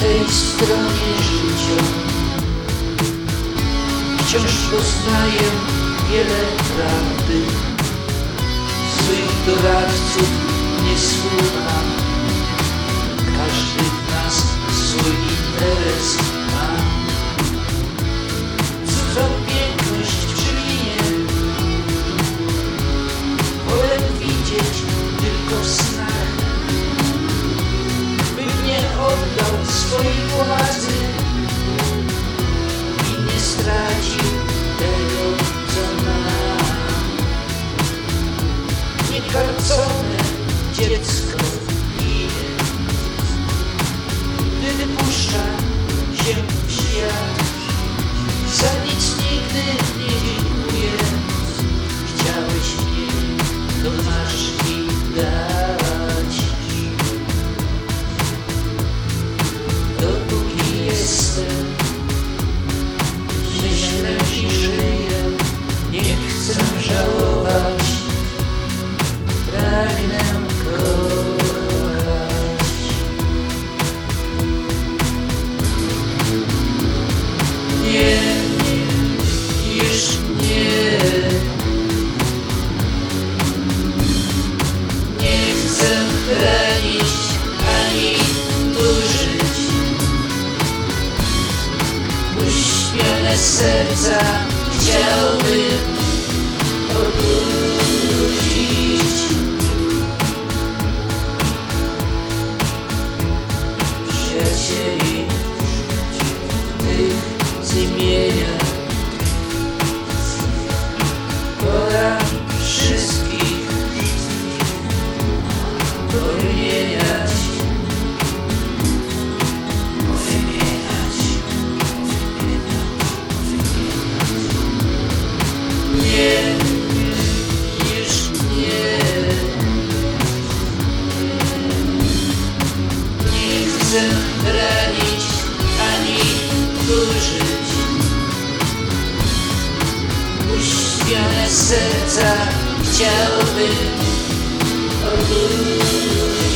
tej stronie życia. Wciąż poznaję wiele prawdy, swych doradców nie słucham. że się śmiesz Za nic nigdy it. serca chciałbym odmówić.